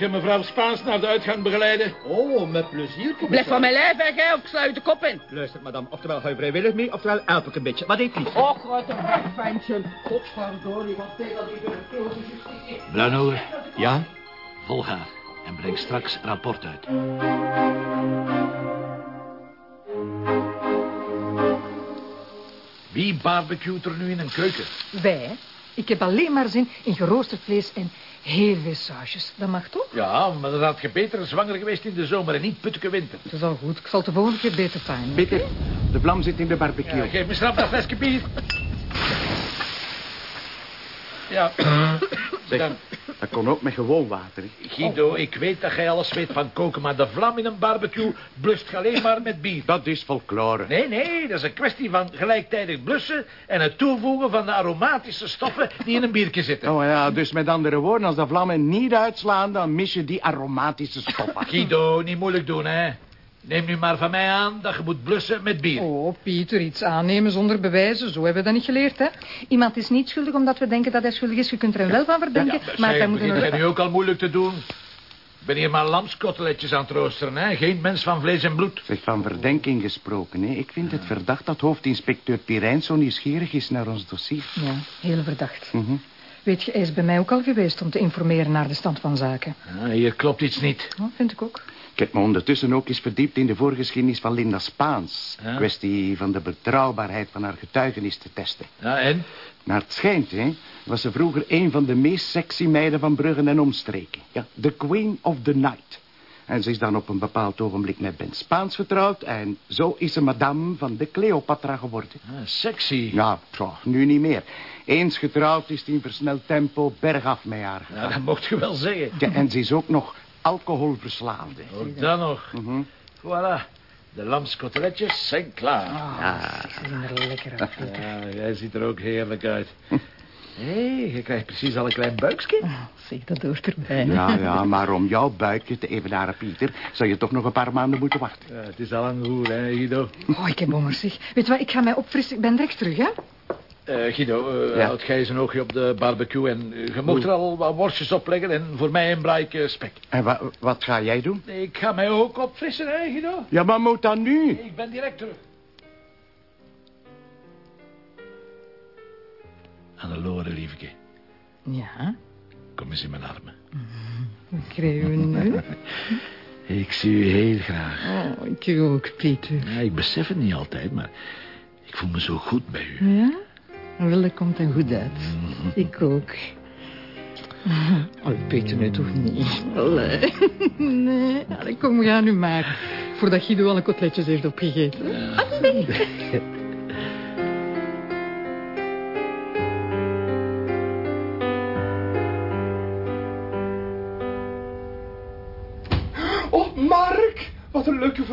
je mevrouw Spaans naar de uitgang begeleiden? Oh, met plezier. Blijf van mijn lijf weg, hè, of ik sla je de kop in. Luister, madame. Oftewel ga je vrijwillig mee, oftewel help ik een beetje. Wat heeft lief? Oh, grote bekfijntje. Godverdorie, wat deed dat grote justitie. Blauwnoe, Ja? volga. En breng straks rapport uit. Wie barbecuet er nu in een keuken? Wij? Ik heb alleen maar zin in geroosterd vlees en heel veel sausjes. Dat mag toch? Ja, maar dan had je beter zwanger geweest in de zomer en niet putteke winter. Dat is al goed. Ik zal de volgende keer beter fijn. Peter, de vlam zit in de barbecue. Ja, geef me straf dat flesje bier. Ja, Zeg, dan, dat kon ook met gewoon water. Guido, ik weet dat jij alles weet van koken... maar de vlam in een barbecue blust je alleen maar met bier. Dat is folklore. Nee, nee, dat is een kwestie van gelijktijdig blussen... en het toevoegen van de aromatische stoffen die in een biertje zitten. Oh ja, dus met andere woorden, als de vlammen niet uitslaan... dan mis je die aromatische stoffen. Guido, niet moeilijk doen, hè. Neem nu maar van mij aan dat je moet blussen met bier. Oh, Pieter, iets aannemen zonder bewijzen. Zo hebben we dat niet geleerd, hè? Iemand is niet schuldig omdat we denken dat hij schuldig is. Je kunt er hem wel van verdenken, maar Zeg, wij moeten begint er... jij nu ook al moeilijk te doen? Ik ben hier maar lamskoteletjes aan het roosteren, hè. Geen mens van vlees en bloed. Zeg, van verdenking gesproken, hè. Ik vind het verdacht dat hoofdinspecteur Pirijn zo nieuwsgierig is naar ons dossier. Ja, heel verdacht. Mhm. Weet je, hij is bij mij ook al geweest om te informeren naar de stand van zaken. Ah, hier klopt iets niet. Oh, vind ik ook. Ik heb me ondertussen ook eens verdiept in de voorgeschiedenis van Linda Spaans. Ja. Kwestie van de betrouwbaarheid van haar getuigenis te testen. Ja, en? Naar het schijnt, hè, was ze vroeger een van de meest sexy meiden van Bruggen en omstreken. Ja, the queen of the night. En ze is dan op een bepaald ogenblik met Ben Spaans getrouwd... en zo is ze madame van de Cleopatra geworden. Ah, sexy. Ja, tja, nu niet meer. Eens getrouwd is die in versneld tempo bergaf met haar Ja, dat mocht je wel zeggen. Ja, en ze is ook nog alcoholverslaafde. Ook dan nog. Mhm. Voilà. De lamskoteletjes zijn klaar. Ah, ze zien er lekker uit. Ja, jij ziet er ook heerlijk uit. Hé, hey, je krijgt precies al een klein buikje. Ah, zeg, dat hoort erbij. Ja, ja, maar om jouw buikje te evenaren, Pieter... zou je toch nog een paar maanden moeten wachten. Ja, het is al lang goed, hè, Guido. Oh, ik heb honger, zeg. Weet je wat, ik ga mij opfrissen. Ik ben direct terug, hè? Eh, Guido, eh Ja. houd jij eens een oogje op de barbecue... en eh, je mocht er al wat worstjes opleggen... en voor mij een braadje spek. En wa wat ga jij doen? Ik ga mij ook opfrissen, hè, Guido? Ja, maar moet dat nu? Ik ben direct terug. Annelore, liefje. Ja, Kom eens in mijn armen. wat krijgen we nu? Ik zie u heel graag. Oh, ik ook, Pieter. Ja, ik besef het niet altijd, maar... ik voel me zo goed bij u. Ja? Wel, dat komt dan goed uit. Ik ook. Oh, Peter, nu toch niet. Allee. Nee, Allee, kom, we gaan nu maar. Voordat Guido alle kotletjes heeft opgegeten.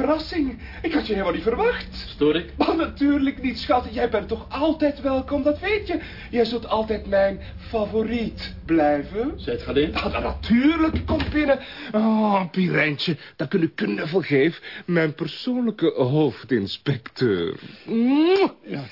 verrassing. Ik had je helemaal niet verwacht. Stoor ik? Maar natuurlijk niet, schat. Jij bent toch altijd welkom, dat weet je. Jij zult altijd mijn favoriet blijven. Zijt ge alleen? Ah, dan natuurlijk, kom binnen. Oh, Pirijntje, dat kun ik knuffel geef. Mijn persoonlijke hoofdinspecteur. Mwah. Ja,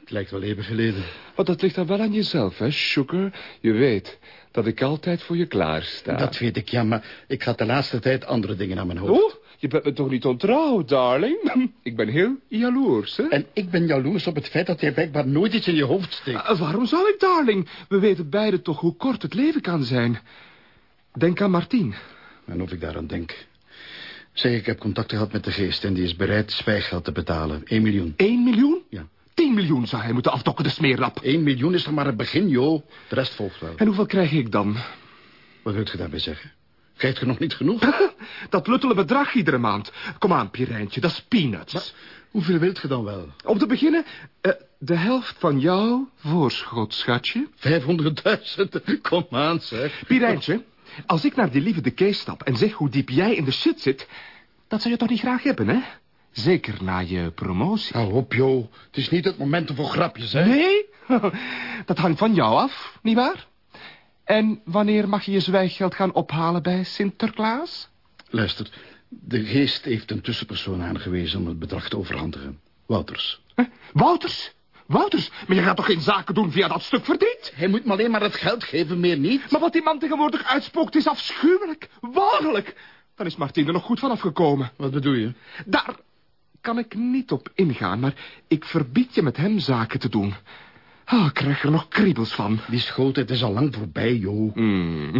het lijkt wel even geleden. Want dat ligt dan wel aan jezelf, hè, Sugar. Je weet dat ik altijd voor je klaar sta. Dat weet ik, ja, maar ik had de laatste tijd andere dingen aan mijn hoofd. Oh, je bent me toch niet ontrouw, darling? Ik ben heel jaloers, hè? En ik ben jaloers op het feit dat jij blijkbaar nooit iets in je hoofd steekt. Uh, waarom zou ik, darling? We weten beiden toch hoe kort het leven kan zijn. Denk aan Martien. En of ik daaraan denk. Zeg, ik heb contact gehad met de geest en die is bereid zwijggeld te betalen. 1 miljoen. 1 miljoen? Ja. 10 miljoen zou hij moeten afdokken, de smeerlap. 1 miljoen is er maar het begin, joh. De rest volgt wel. En hoeveel krijg ik dan? Wat wilt je daarbij zeggen? Krijgt je nog niet genoeg? Dat luttele bedrag iedere maand. Kom aan, Pirijntje, dat is peanuts. Maar hoeveel wilt je dan wel? Om te beginnen, eh, de helft van jouw voorschot, schatje. 500.000? Kom aan, zeg. Pirijntje, als ik naar die lieve de Kees stap en zeg hoe diep jij in de shit zit... dat zou je toch niet graag hebben, hè? Zeker na je promotie. Hou op, joh. Het is niet het moment voor grapjes, hè? Nee, dat hangt van jou af, nietwaar? En wanneer mag je je zwijggeld gaan ophalen bij Sinterklaas? Luister, de geest heeft een tussenpersoon aangewezen om het bedrag te overhandigen. Wouters. Huh? Wouters? Wouters, maar je gaat toch geen zaken doen via dat stuk verdiend? Hij moet me alleen maar het geld geven, meer niet. Maar wat die man tegenwoordig uitspookt is afschuwelijk. Waarlijk. Dan is Martien er nog goed van afgekomen. Wat bedoel je? Daar kan ik niet op ingaan, maar ik verbied je met hem zaken te doen. Oh, ik krijg er nog kriebels van. Die schooltijd is al lang voorbij, joh. Hmm.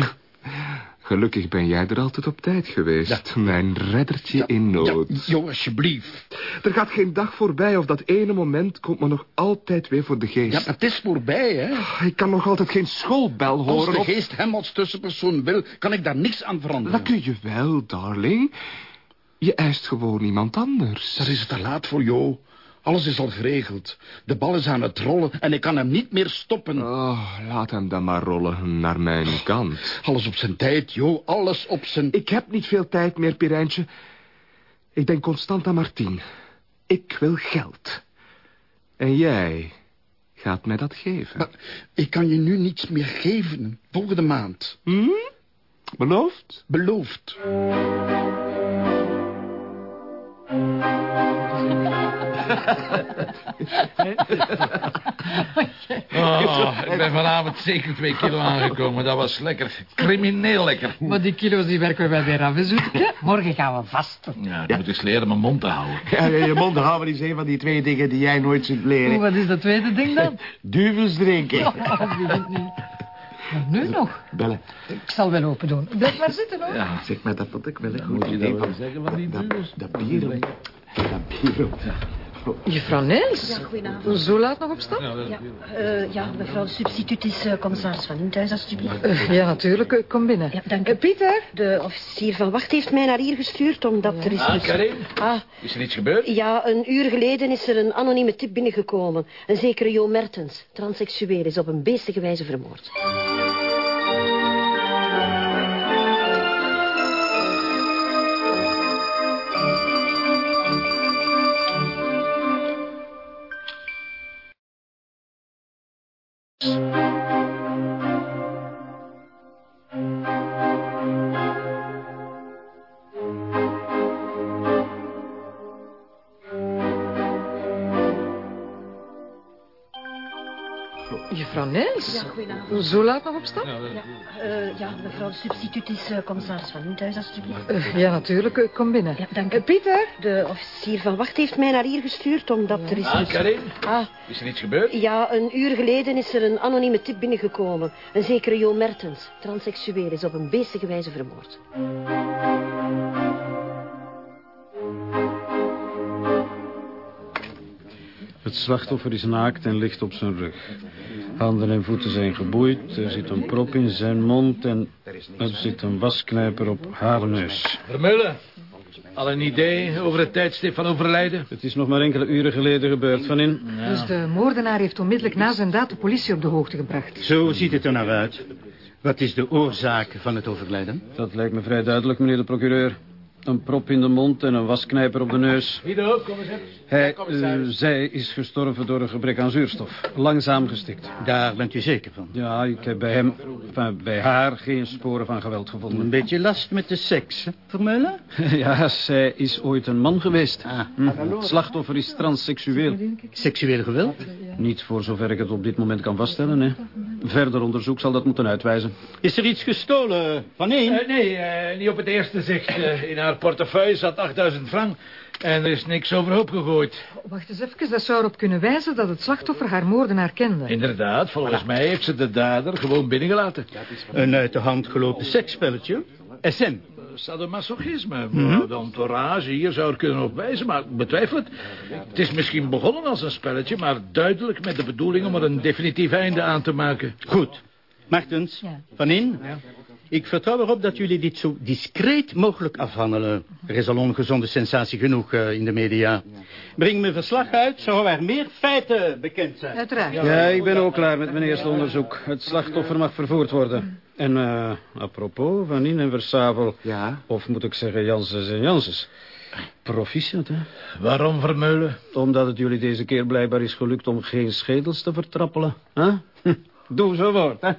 Gelukkig ben jij er altijd op tijd geweest. Mijn reddertje in Ja, nood. joh, alsjeblieft. Er gaat geen dag voorbij of dat ene moment komt me nog altijd weer voor de Ja, geest. maar het is voorbij, hè. Ik kan nog altijd geen schoolbel Als horen. de of- geest hem als tussenpersoon wil, kan ik daar niks aan veranderen. Dat kun je wel, darling. Je eist gewoon iemand anders. Daar is het te laat voor, joh. Alles is al geregeld. De bal is aan het rollen en ik kan hem niet meer stoppen. Oh, laat hem dan maar rollen naar mijn kant. Alles op zijn tijd, joh. Alles op zijn... Ik heb niet veel tijd meer, Pirijntje. Ik denk constant aan Martien. Ik wil geld. En jij gaat mij dat geven. Maar ik kan je nu niets meer geven. Volgende maand. Hm? Beloofd? Beloofd. Oh, ik ben vanavond zeker twee kilo aangekomen. Dat was lekker. Crimineel lekker. Maar die kilo's die werken wij weer af, zoetje? Morgen gaan we vast. Ja, dan moet ik eens leren mijn mond te houden. Ja, ja, je mond houden is een van die twee dingen die jij nooit zult leren. wat is dat tweede ding dan? Duvels drinken. Oh, niet. Nu nog. Bellen. Ik zal wel open doen. Blijf maar zitten, hoor. Ja, zeg maar dat wat ik wil. hè. Goed Moet je dat wel van zeggen van die duurs? dat bier. Dat bier. Juffrouw Nels? Ja, goedenavond. Zo laat nog op stap? Ja, eh, ja, mevrouw de substituut is eh, commissaris van Inthuis, alstublieft. Eh, ja, natuurlijk. Kom binnen. Ja, dank u. Pieter? De officier van wacht heeft mij naar hier gestuurd, omdat er is... Ah, dus- Karin? Ah, Is er iets gebeurd? ja, een uur geleden is er een anonieme tip binnengekomen. Een zekere Jo Mertens, transseksueel, is op een beestige wijze vermoord. Juffrouw Ja, goedenavond. Zo laat nog op stap? Ja, Eh, ja, mevrouw de substituut is eh, commissaris van Inthuis, alstublieft. Eh, ja, natuurlijk. Eh, Kom binnen. Ja, dank u. Eh, Pieter? De officier van wacht heeft mij naar hier gestuurd, omdat er is... Ah, Karin? Ah, Is er iets gebeurd? Ja, een uur geleden is er een anonieme tip binnengekomen. Een zekere Jo Mertens, transseksueel, is op een beestige wijze vermoord. Het slachtoffer is naakt en ligt op zijn rug. Handen en voeten zijn geboeid. Er zit een prop in zijn mond en er zit een wasknijper op haar neus. Vermeulen. Al een idee over het tijdstip van overlijden? Het is nog maar enkele uren geleden gebeurd, Van In. Dus de moordenaar heeft onmiddellijk na zijn daad de politie op de hoogte gebracht. Zo ziet het er naar uit. Wat is de oorzaak van het overlijden? Dat lijkt me vrij duidelijk, meneer de procureur. Een prop in de mond en een wasknijper op de neus. Guido, kom eens even. Hij, eh, zij is gestorven door een gebrek aan zuurstof. Langzaam gestikt. Daar bent u zeker van. Ja, ik heb bij hem, enfin, bij haar geen sporen van geweld Een gevonden. beetje last met de seks, hè, Vermeulen? Ja, zij is ooit een man geweest. Ah, Hm. Het slachtoffer is transseksueel. seksueel geweld? Niet voor zover ik het op dit moment kan vaststellen, hè. Verder onderzoek zal dat moeten uitwijzen. Is er iets gestolen van één? Eh, nee, eh, niet op het eerste zicht. Eh, in haar portefeuille zat 8000 frank. En er is niks overhoop gegooid. Wacht eens even, dat zou erop kunnen wijzen dat het slachtoffer haar moordenaar kende. Inderdaad, volgens mij heeft ze de dader gewoon binnengelaten. Een uit de hand gelopen seksspelletje? SM. Sadomasochisme. Nou, De entourage hier zou er kunnen op wijzen, maar ik betwijfel het. Het is misschien begonnen als een spelletje, maar duidelijk met de bedoeling om er een definitief einde aan te maken. Goed. Martens, Ja. van in. Ik vertrouw erop dat jullie dit zo discreet mogelijk afhandelen. Er is al ongezonde sensatie genoeg eh, in de media. Breng me verslag uit, zo er meer feiten bekend zijn. Uiteraard. Ja, ik ben ook klaar met mijn eerste onderzoek. Het slachtoffer mag vervoerd worden. En, eh, apropos, Van In en Versavel. Ja? Of moet ik zeggen Janssens en Janssens. Proficiat, hè? Waarom vermeulen? Omdat het jullie deze keer blijkbaar is gelukt om geen schedels te vertrappelen. hè? Hm, Doe zo woord, hè?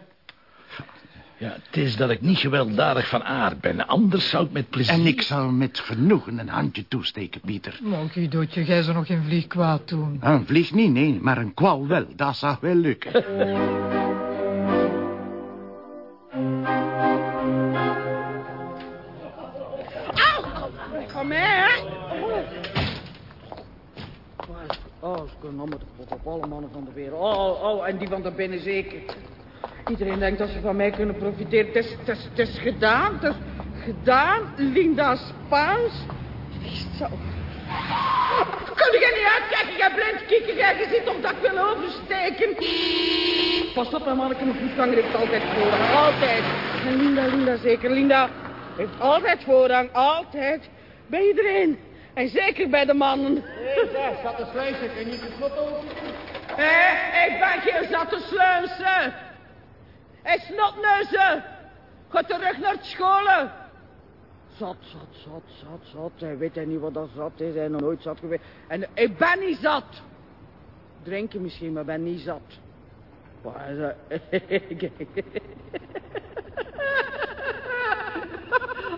Ja, het is dat ik niet gewelddadig van aard ben. Anders zou ik met plezier... En ik zal met genoegen een handje toesteken, Pieter. Maar Guidootje, jij zou nog geen vlieg kwaad doen. Een vlieg niet, nee, maar een kwal wel. Dat zou wel lukken. Kom mee, Oh, ze kunnen allemaal alle mannen van de wereld. Oh, oh, en die van daar binnen zeker. Iedereen denkt dat ze van mij kunnen profiteren. Het is, het is, het is gedaan, het is gedaan. Linda Spaans. Zo. Kun je niet uitkijken, jij blind kieken, jij ziet of dat ik wil oversteken. Pas op, mijn manneke, een voetganger heeft altijd voorrang, altijd. En Linda, Linda zeker, Linda heeft altijd voorrang, altijd. Bij iedereen. En zeker bij de mannen. Hé, daar zat de sluizen. Je niet de slot open? Hé, ik ben geen zatte sluizen. Hé, snotneuzen. Ga terug naar het scholen. Zat, zat, zat, zat, zat. Hij weet hij niet wat dat zat is. Hij is nog nooit zat geweest. En ik ben niet zat. Drinken misschien, maar ben niet zat. Maar zei...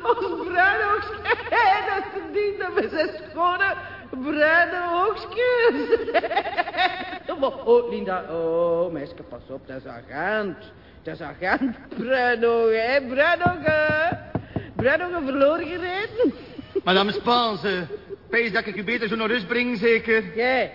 Ons bruine oogstjes. Dat verdient dat we zijn schone bruine oogstjes. Oh, Linda. Oh, meisje, pas op. Dat is agent. Dat is agent. Bruinogen, hè. Bruinogen. Bruinogen verloren gereden. Madame Spaanse, pees dat ik u beter zo naar rust breng, zeker? Jij.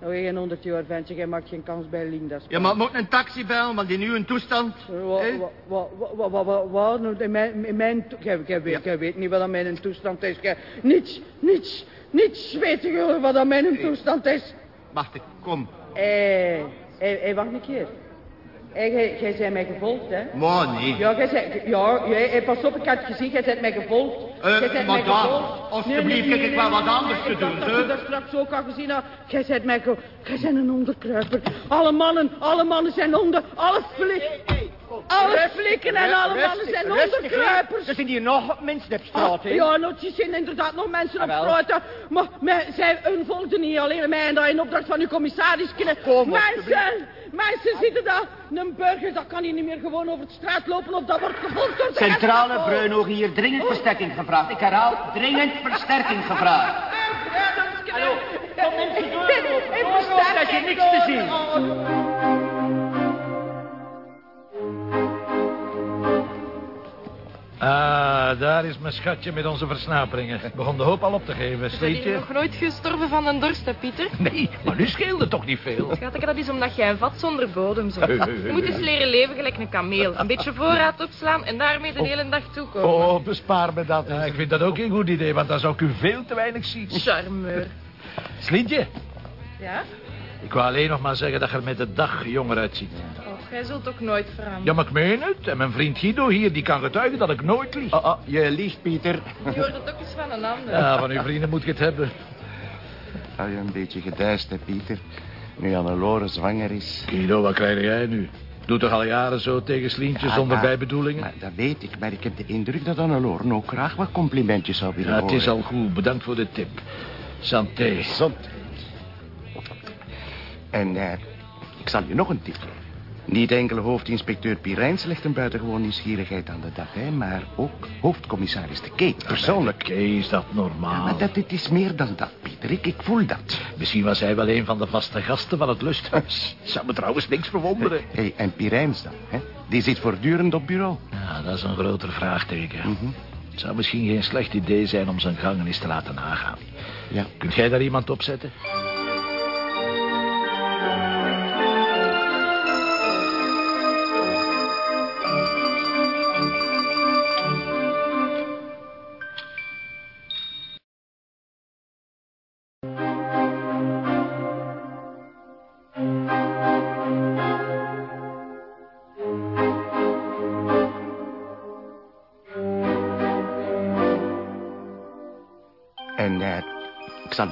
Nou, geen honderd jaar ventje. Jij maakt geen kans bij Linda's. Ja, maar moet een taxi bellen, want in uw toestand... Wat, wat, wat, wat, wat, wat, wat, nou, in mijn, in mijn, jij, weet, niet wat aan mijn toestand is. Jij, niets, niets, niets weet je wat aan mijn toestand is. Wacht, ik kom. Eh, eh, eh, wacht een keer. Eh, jij, jij bent mij gevolgd, hè? Maar nee. Ja, jij zei, ja, ja eh, pas op, ik had het gezien, jij bent mij gevolgd. Eh, Jij bent mij madame, gevolgd. alstublieft, kijk, ik wou wat anders te ik doen, dat hè. je dat straks ook al gezien had. Jij bent mij ge... Jij bent een onderkruiper. Alle mannen, alle mannen zijn onder, alle flikken. Alle flikken en alle mannen zijn onderkruipers. Er zijn hier nog mensen op straat, hè? Ja, nou, er zijn inderdaad nog mensen op Ah, wel. straat. Maar mij, zij hun volgden niet alleen mij en dat in opdracht van uw commissaris kunnen. Kom, mensen, mensen zitten daar. Een burger, dat kan hier niet meer gewoon over de straat lopen of dat wordt gevolgd door de Centrale. Bruinogen hier dringend versterking gevraagd. Ik herhaal, dringend versterking gevraagd. Hallo, kom mensen doorlopen. Je niks te zien. Oh. Ah, daar is mijn schatje met onze versnaperingen. Ik begon de hoop al op te geven. Ben je nog nooit gestorven van een dorst, hè, Pieter? Nee, maar nu scheelde toch niet veel. Schat, dat is omdat jij een vat zonder bodem zoekt. Je moet eens leren leven gelijk een kameel. Een beetje voorraad opslaan en daarmee de hele dag toekomen. Oh, bespaar me dat. Ja, ik vind dat ook geen goed idee, want dan zou ik u veel te weinig zien. Charmeur. Slientje, Ja? ik wou alleen nog maar zeggen dat je er met de dag jonger uitziet. Jij zult ook nooit veranderen. Ja, maar ik meen het. En mijn vriend Guido hier, die kan getuigen dat ik nooit lieg. Oh, oh, je liegt, Pieter. Je hoort het ook eens van een ander. Ja, van uw vrienden moet ik het hebben. Hou je een beetje gedijst, hè, Pieter. Nu Annelore zwanger is. Guido, wat krijg jij nu? Doe toch al jaren zo tegen Slientje Ja, zonder maar- bijbedoelingen? Maar dat weet ik, maar ik heb de indruk dat Annelore ook graag wat complimentjes zou willen Ja, het is horen. al goed. Bedankt voor de tip. Santé. Zot. En eh, ik zal je nog een tip geven. Niet enkel hoofdinspecteur Pirijns legt een buitengewoon nieuwsgierigheid aan de dag, hè, maar ook hoofdcommissaris de Keet, persoonlijk. Kees, dat Ja, normaal. maar dat, dit is meer dan dat, Pieter. Ik, ik voel dat. Misschien was hij wel een van de vaste gasten van het lusthuis. Zou me trouwens niks verwonderen. Hé, en Pirijns dan, hè? Die zit voortdurend op bureau. Ja, dat is een groter vraagteken. Het zou misschien geen slecht idee zijn om zijn gangen eens te laten nagaan. Ja. Kunt jij daar iemand op zetten?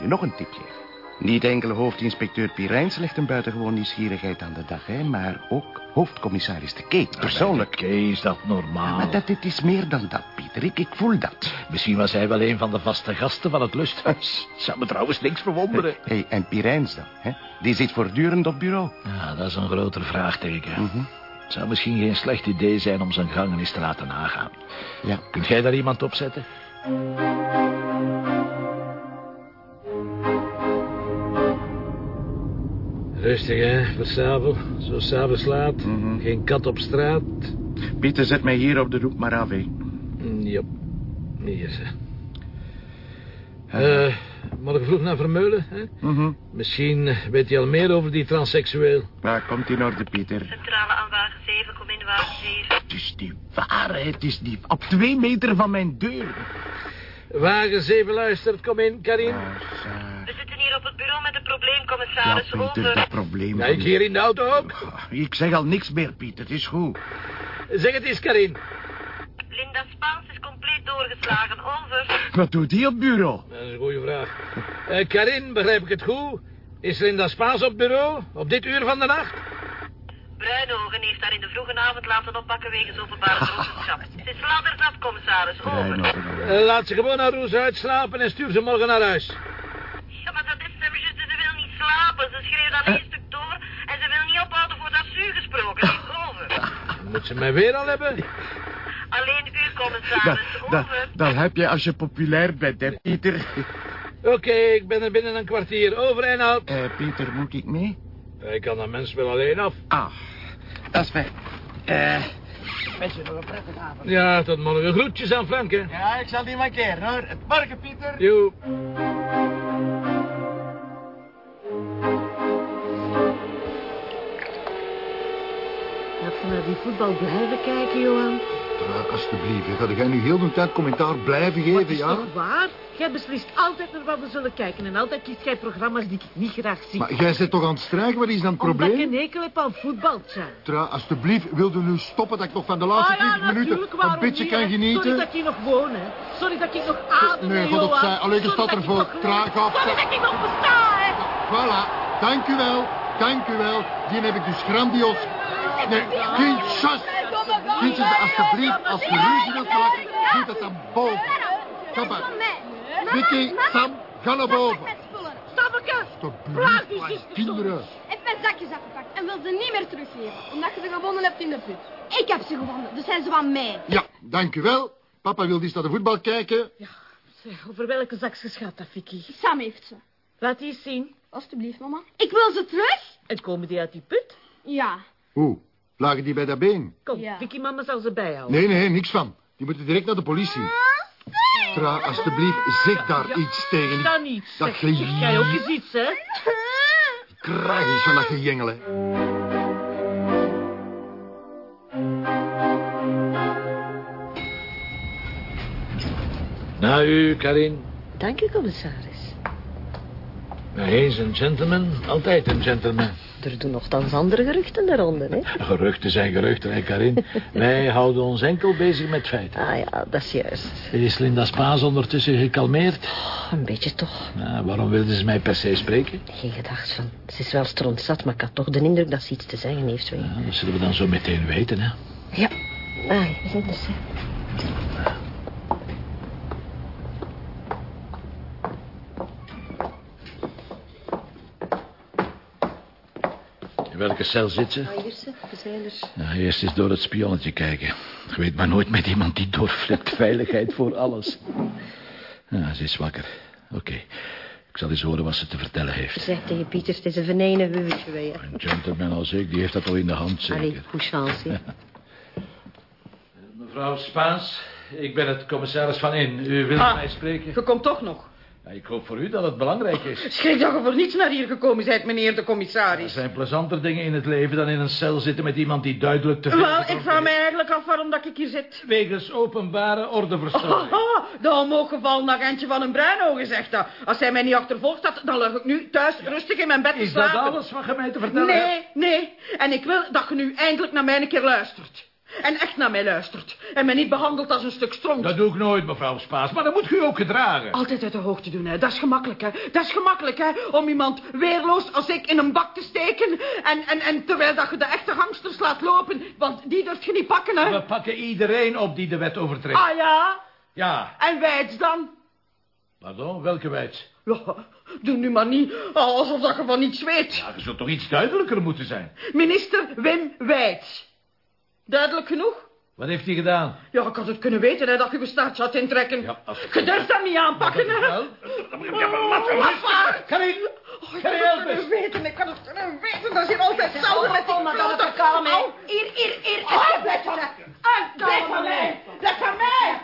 Nog een tip geven. Niet enkel hoofdinspecteur Pirijns legt een buitengewoon nieuwsgierigheid aan de dag, hè, maar ook hoofdcommissaris de Keet, persoonlijk. Kees, dat normaal. Maar dat, dit is meer dan dat, Pieter. Ik, ik voel dat. Misschien was hij wel een van de vaste gasten van het lusthuis. Zou me trouwens niks verwonderen. Hé, en Pirijns dan, hè? Die zit voortdurend op bureau. Ja, dat is een groter vraagteken. Mhm. Het zou misschien geen slecht idee zijn om zijn gang in de straat te nagaan. Ja. Kunt jij daar iemand op zetten? Rustig, hè, voor. Zo s'avonds laat. Mhm. Geen kat op straat. Pieter, zet mij hier op de roep maar af, hè. Ja, hier ze. Eh, morgen vroeg naar Vermeulen, hè? Mhm. Misschien eh, weet hij al meer over die transseksueel. Waar komt in orde, Pieter? Centrale aan wagen 7, kom in wagen 7. Het is niet waar, hè. Het is niet... Op twee meter van mijn deur. Wagen 7 luistert, kom in, Karin. Op het bureau met een probleem, Ja, Over. dat probleem... Ja, ik hier in de auto ook. Ik zeg al niks meer, Pieter. Het is goed. Zeg het eens, Karin. Linda Spaans is compleet doorgeslagen. Over. Wat doet hij op bureau? Dat is een goede vraag. Eh, Karin, begrijp ik het goed? Is Linda Spaans op bureau? Op dit uur van de nacht? Bruinogen heeft haar in de vroege avond laten oppakken wegens openbare dronkenschap. Ze is ladderzat, commissaris. Over. Eh, laat ze gewoon naar Roes uitslapen en stuur ze morgen naar huis. Ja, maar dat is ze juist. Ze wil niet slapen. Ze schreeuwt al een stuk door. En ze wil niet ophouden voordat ze u gesproken heeft. Over. Moet ze mij weer al hebben? Alleen u, commissaris. Over. dan heb je als je populair bent, hè, Pieter. Oké, ik ben er binnen een kwartier. Over en out. Eh, Pieter, moet ik mee? Ik kan dat mens wel alleen af. Ah, dat is fijn. Eh, wens je nog een prettige avond. Ja, tot morgen. Groetjes aan Frank, hè. Ja, ik zal die mankeren, hoor. Het morgen, Pieter. Joe. Laat ze naar die voetbal blijven kijken, Johan. Ja, alsjeblieft. Ga jij nu heel de tijd commentaar blijven geven, is ja? toch waar? Jij beslist altijd naar wat we zullen kijken. En altijd kiest jij programma's die ik niet graag zie. Maar jij zit toch aan het strijken? Wat is dan het Omdat probleem? ik een hekel heb aan voetbaltje. Tra, alsjeblieft, wilde nu stoppen dat ik nog van de laatste Ah ja, 20 minuten natuurlijk, een beetje niet, kan genieten? Sorry dat ik hier nog woon, hè. Sorry dat ik nog adem, Nee, God opzij. Allee, je staat ervoor. Traag af. Sorry dat ik nog besta, hè. Voilà, dank u wel, dank u wel. Die heb ik dus grandioos... Nee, kindjes, kindjes, alsjeblieft, als je ruzie wilt maken, doe dat dan boven. Kom maar. Vicky, Sam, ga naar boven. Stappeke! Alsjeblieft, kinderen. Heeft mijn zakjes afgepakt en wil ze niet meer teruggeven. Omdat je ze gewonnen hebt in de put. Ik heb ze gewonnen, dus zijn ze van mij. Ja, dank u wel. Papa wil eens naar de voetbal kijken. Zeg, over welke zakjes gaat dat, Vicky? Sam heeft ze. Laat die eens zien. Alsjeblieft, mama. Ik wil ze terug. En komen die uit die put? Ja. Hoe? Lagen die bij dat been? Kom, Ja. Vicky mama zal ze bijhouden. Nee, nee, niks van. Die moeten direct naar de politie. Tra, alsjeblieft, zeg daar iets tegen. Dan niet. Dat ge- jij ook eens iets, hè? Krijg eens van dat gejengelen. Na u, Karin. Dank u, commissaris. Eens een gentleman, altijd een gentleman. Er doen nogthans andere geruchten de ronde, hè? Geruchten zijn geruchten, hè, Karin. Wij houden ons enkel bezig met feiten. Ah ja, dat is juist. Is Linda Spaas ondertussen gekalmeerd? Oh, een beetje toch. Nou, waarom wilde ze mij per se spreken? Geen gedacht van. Ze is wel strontzat, maar ik had toch de indruk dat ze iets te zeggen heeft. Ja, dat zullen we dan zo meteen weten, hè. Ja. Ah, ja, dus, hè. In welke cel zit ze? Nou, eerst eens door het spionnetje kijken. Je weet maar nooit met iemand die doorflikt. Veiligheid voor alles. Ja, ze is wakker. Oké. Ik zal eens horen wat ze te vertellen heeft. Zeg tegen Pieter, het is een weet je. Een gentleman als ik, die heeft dat al in de hand, zeker. Allee, hoe chance. Mevrouw Spaans, ik ben het commissaris van In. U wilt Ah. mij spreken? Je komt toch nog. Ik hoop voor u dat het belangrijk is. Schrik dat je voor niets naar hier gekomen bent, meneer de Er commissaris. zijn plezanter dingen in het leven dan in een cel zitten met iemand die duidelijk te. Wel, ik vraag mij eigenlijk af waarom dat ik hier zit. Wegens openbare ordeverstoring. Oh, de omhooggevallen agentje van een bruinogen zegt dat. Als hij mij niet achtervolgd had, dan lag ik nu thuis rustig in mijn bed te Is dat slapen. alles wat je mij te vertellen hebt? Nee, nee. En ik wil dat je nu eindelijk naar mij een keer luistert. En echt naar mij luistert. En mij niet behandelt als een stuk stront. Dat doe ik nooit, mevrouw Spaas. Maar dat moet u ook gedragen. Altijd uit de hoogte doen, hè. Dat is gemakkelijk, hè. Dat is gemakkelijk, hè. Om iemand weerloos als ik in een bak te steken. En, en, en terwijl dat je de echte gangsters laat lopen. Want die durft je niet pakken, hè. We pakken iedereen op die de wet overtreedt. Ah, ja? Ja. En wijds dan? Pardon, welke wijs? Ja, doe nu maar niet alsof dat je van niets weet. Ja, je zult toch iets duidelijker moeten zijn. Minister Wim Wijts. Duidelijk genoeg? Wat heeft hij gedaan? Ja, ik had het kunnen weten, hè, dat je gestaard zat intrekken. Ja, als... Je durft dat niet aanpakken, hè? Wel, Kan ik... Oh, ik had het kunnen weten, ik had het kunnen weten. Dat is hier altijd hetzelfde met die klote. kalm, hè. Au. Hier, hier, hier. Oh, blijf van mij. Ah, Blijf van mij. Blijf van mij.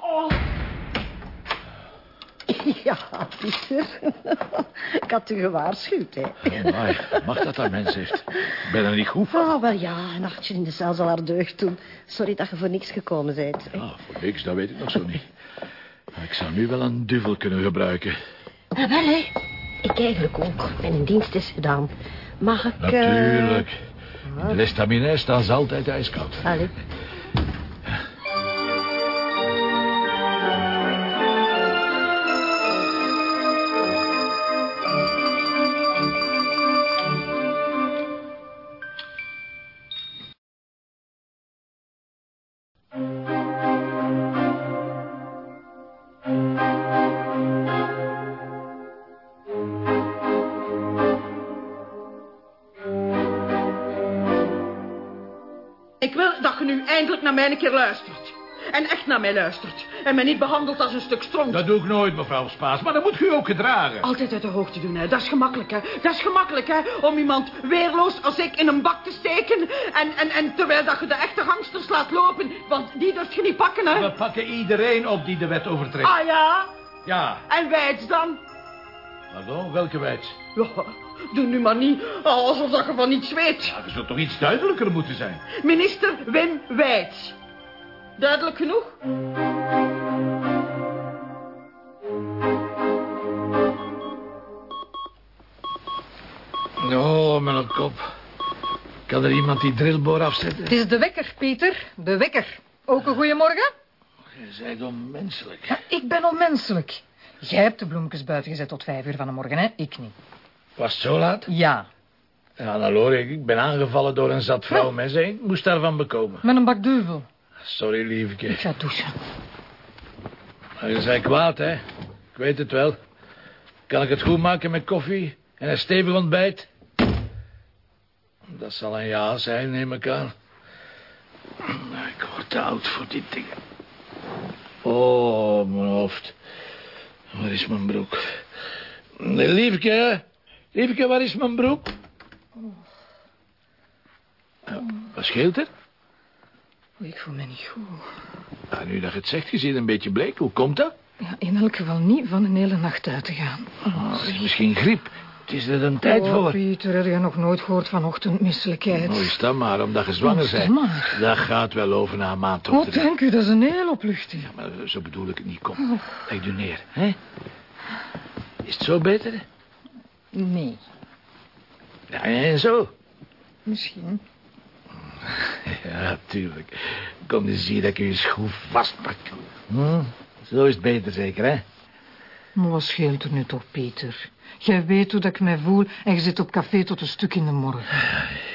Oh. Ja, Pieter. Ik had u gewaarschuwd, hè. Amai, mag dat dat mens heeft? Ik ben er niet goed van. Oh, wel ja, een nachtje in de cel zal haar deugd doen. Sorry dat je voor niks gekomen bent. Ah, voor niks, dat weet ik nog zo niet. Maar ik zou nu wel een duvel kunnen gebruiken. Ah, wel, hè. Ik eigenlijk ook. Mijn dienst is gedaan. Mag ik... eh, Natuurlijk. De lestamine staan ze altijd ijskoud. Allee. Mij een keer luistert. En echt naar mij luistert. En mij niet behandelt als een stuk stront. Dat doe ik nooit, mevrouw Spaas. Maar dat moet u ook gedragen. Altijd uit de hoogte doen, hè. Dat is gemakkelijk, hè. Dat is gemakkelijk, hè. Om iemand weerloos als ik in een bak te steken. En, en, en terwijl dat je de echte gangsters laat lopen. Want die durft je niet pakken, hè. We pakken iedereen op die de wet overtrekt. Ah, ja? Ja. En wijds dan? Pardon, welke wijts? Ja, doe nu maar niet alsof dat je van niets weet. Ja, er zou toch iets duidelijker moeten zijn. Minister Wim Wijts. Duidelijk genoeg? Oh, mijn kop. Kan er iemand die drillboor afzetten? Het is de wekker, Pieter. De wekker. Ook een goeiemorgen? Je bent onmenselijk. Ja, ik ben onmenselijk. Jij hebt de bloemetjes buiten gezet tot vijf uur van de morgen, hè? Ik niet. Was het zo laat? Ja, Ja, dan hoor ik. Ik ben aangevallen door een zat vrouwenmensen. Ik moest daarvan bekomen. met een bak duvel. Sorry, liefje. Ik ga douchen. Maar je zei kwaad, hè? Ik weet het wel. Kan ik het goed maken met koffie en een stevig ontbijt? Dat zal een ja zijn, neem ik aan. Ik word te oud voor die dingen. Oh, mijn hoofd. Waar is mijn broek? Liefke, Liefke, waar is mijn broek? Ja, wat scheelt er? Oh, ik voel me niet goed. Nu dat je het zegt, je ziet een beetje bleek. Hoe komt dat? Ja, in elk geval niet van een hele nacht uit te gaan. Oh, is misschien griep. Het is er een tijd oh, voor. Pieter, heb je nog nooit gehoord van ochtendmisselijkheid? Oh, is dat maar, omdat je zwanger Oh, bent. maar. Dat gaat wel over na een maand Oh, op de dank u, dat is een hele opluchting. Ja, maar zo bedoel ik het niet. Kom, leg je neer, hè? Is het zo beter? Nee, Ja, en zo. misschien. Ja, tuurlijk. Kom eens hier dat ik je goed vastpak. Hm? Zo is het beter zeker, hè? Maar wat scheelt er nu toch, Peter? Jij weet hoe dat ik mij voel en je zit op café tot een stuk in de morgen.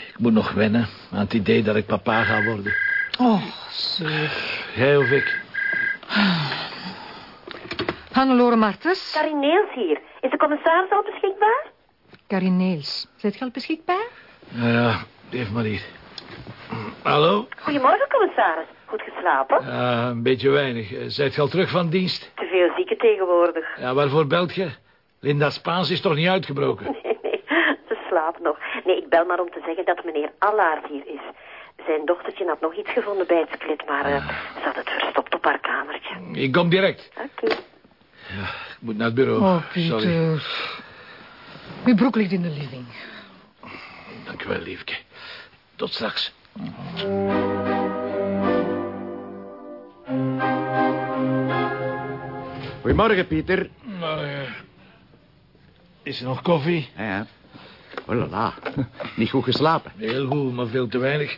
Ik moet nog wennen aan het idee dat ik papa ga worden. Oh, zeg. Jij of ik? Hannelore Martens. Karineels hier. Is de commissaris al beschikbaar? Karin Neels. Zijt je al beschikbaar? Nou ja, even maar hier. Hallo? Goedemorgen, commissaris. Goed geslapen? Ja, een beetje weinig. Eh, Zijt je al terug van dienst? Te veel zieken tegenwoordig. Ja, waarvoor belt je? Linda Spaans is toch niet uitgebroken? Nee, nee, ze slaapt nog. Nee, ik bel maar om te zeggen dat meneer Allaert hier is. Zijn dochtertje had nog iets gevonden bij het sklit, maar eh, ze had het verstopt op haar kamertje. Ik kom direct. Oké. Ik moet naar het bureau. Oh, Sorry. Pieter. Uw broek ligt in de living. Dank u wel, liefje. Tot straks. Goedemorgen, Pieter. Nou, eh, is er nog koffie? Ja, ja. Oh la la. Niet goed geslapen. Heel goed, maar veel te weinig.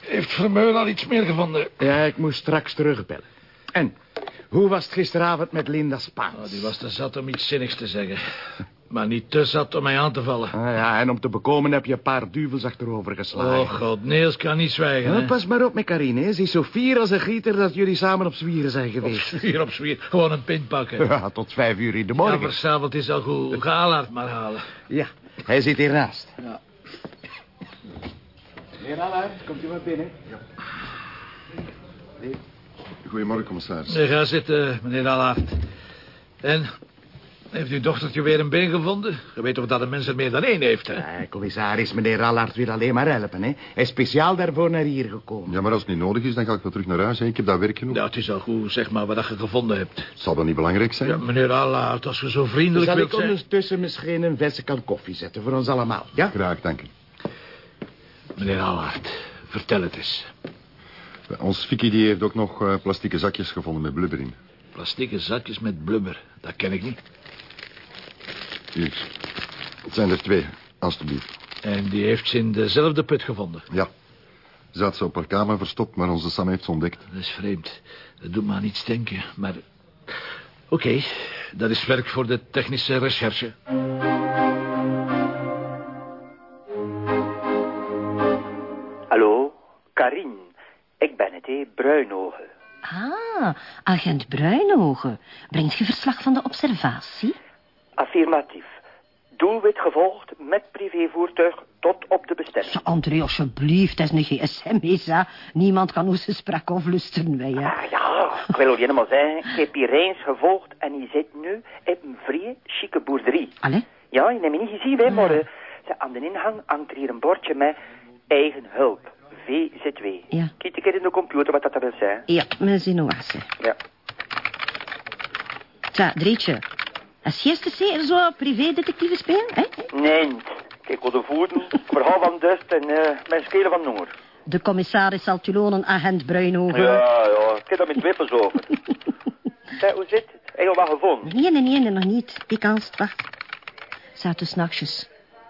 Heeft Vermeulen al iets meer gevonden? Ja, ik moest straks terugbellen. En, hoe was het gisteravond met Linda Spaans? Oh, die was te zat om iets zinnigs te zeggen. Maar niet te zat om mij aan te vallen. Ah, ja, en om te bekomen heb je een paar duvels achterover geslagen. Oh god, Niels kan niet zwijgen. Ja, hè? pas maar op met Karine. hè. Ze is zo fier als een gieter dat jullie samen op zwieren zijn Op geweest. zwier, op zwier. Gewoon een pint pakken. Ja, tot vijf uur in de Ja, morgen. s'avonds is al goed. Ga Allard maar halen. Ja, hij zit hiernaast. Ja. Meneer Allard, komt u maar binnen. Ja. Goedemorgen, commissaris. Nee, ga zitten, meneer Allard. En, heeft uw dochtertje weer een been gevonden? Je weet toch dat een mens er meer dan één heeft, hè? Eh, commissaris, meneer Rallard wil alleen maar helpen, hè. Hij is speciaal daarvoor naar hier gekomen. Ja, maar als het niet nodig is, dan ga ik wel terug naar huis. Hè. Ik heb daar werk genoeg. Nou, het is al goed. Zeg maar wat je gevonden hebt. Het zal wel niet belangrijk zijn. Ja, meneer Allard, als je zo vriendelijk Zal wilt ik zijn... ondertussen misschien een verse kan koffie zetten voor ons allemaal, ja? Graag, dank u. Meneer Allard, vertel het eens. Ons Vicky die heeft ook nog uh, plastieke zakjes gevonden met blubber in. Plastieke zakjes met blubber, dat ken ik niet. Hier. Het zijn er twee, alstublieft. En die heeft ze in dezelfde put gevonden? Ja. Ze had ze op haar kamer verstopt, maar onze Sam heeft ze ontdekt. Dat is vreemd. Dat doet me aan iets denken, maar... Oké, okay, dat is werk voor de technische recherche. Hallo, Karin. Ik ben het, hé, Bruinogen. Ah, agent Bruinogen. Brengt je verslag van de observatie? Affirmatief. Doelwit gevolgd met privévoertuig tot op de bestemming. André, alsjeblieft, dat is een gsm, is dat? Niemand kan hoe ze sprak of luisteren wij, hè? Ah, ja, ik wil je maar zeggen, ik heb hier eens gevolgd en je zit nu op een vrije, chique boerderie. Allee? Ja, je hebt me niet gezien, hè, maar uh, aan de ingang hangt er hier een bordje met eigen hulp. VZW. Ja. Kijk een keer in de computer wat dat wil zijn. Ja, mijn zinoasse. Ja. Tja, Drietje. Als eerste zeker zo privédetectieve spelen, hè? Nee, kijk op de voeten, verhaal van dust en uh, mijn schelen van noer. De commissaris zal tulonen agent Bruinogen. Ja, ja, ik heb daar met wippers over. Zeg, hoe zit het? Heb je wat gevonden? Nee, nee, nee, nog niet. Pikant, wacht. Zaten s'nachtjes.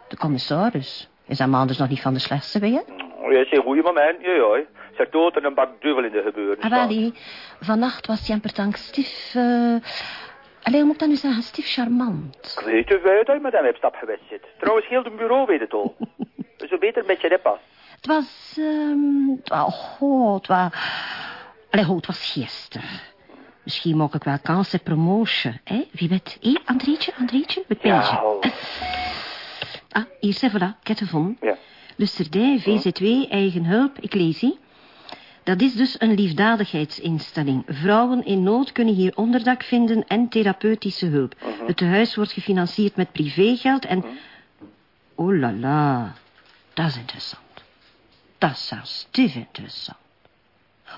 De commissaris. Is hij maanders nog niet van de slechtste, weet je? Ja, is een goede moment, ja, ja. Zeg dood en een bak duvel in de gebeuren. Ah, wel. Vannacht was Jan Pertank stief... Uh... Allee, hoe moet ik nu zeggen? Stief charmant. Ik weet het wel dat je met hem op stap geweest zit. Trouwens, heel een bureau weet het al. Zo beter met je nep pas. Het was... Um, het was... Oh, het was... Allee, oh, het was gisteren. Misschien maak ik wel kans op promotie, hè? Wie weet... Hé, Andrietje, Andrietje, met Ja. Ah, hier, c'est voilà, ik heb het gevonden. Ja. Lusterdij, VZ2, eigen hulp, ik lees hier. Dat is dus een liefdadigheidsinstelling. Vrouwen in nood kunnen hier onderdak vinden en therapeutische hulp. Het tehuis wordt gefinancierd met privégeld en... Oh la la, dat is interessant. Dat is zelfs stief interessant.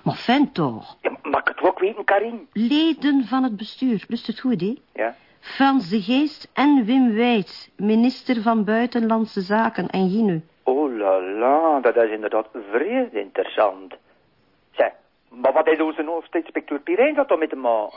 Maar vent toch. Ja, mag ik het ook weten, Karin? Leden van het bestuur, lust het goed, hè? Ja. Frans de Geest en Wim Wijts, minister van Buitenlandse Zaken en Ginu. Oh la la, dat is inderdaad vrees interessant. Maar wat is onze hoofdinspecteur Pirijn dat dan met de ma?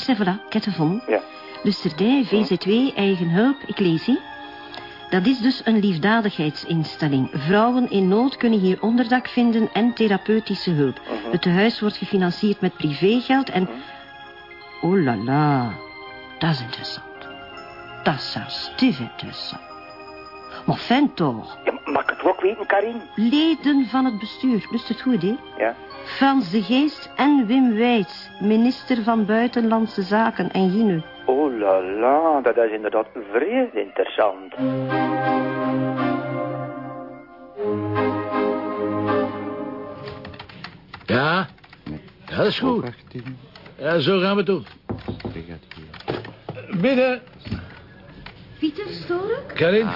Hier, c'est voilà, ik heb het gevonden. Ja. Lusterdij, VZ2, eigen hulp, ik. Dat is dus een liefdadigheidsinstelling. Vrouwen in nood kunnen hier onderdak vinden en therapeutische hulp. Het tehuis wordt gefinancierd met privégeld en... Oh la la, dat is interessant. Dat is zelfs interessant. Maar vent toch. Ja, mag ik het ook weten, Karin? Leden van het bestuur, lust het goed, hè? Ja. Frans de Geest en Wim Wijts, minister van Buitenlandse Zaken en Ginu. Oh la la, dat is inderdaad vrees interessant. Ja? Dat is goed. Ja, zo gaan we doen. Binnen. Pieter, storen? Karin,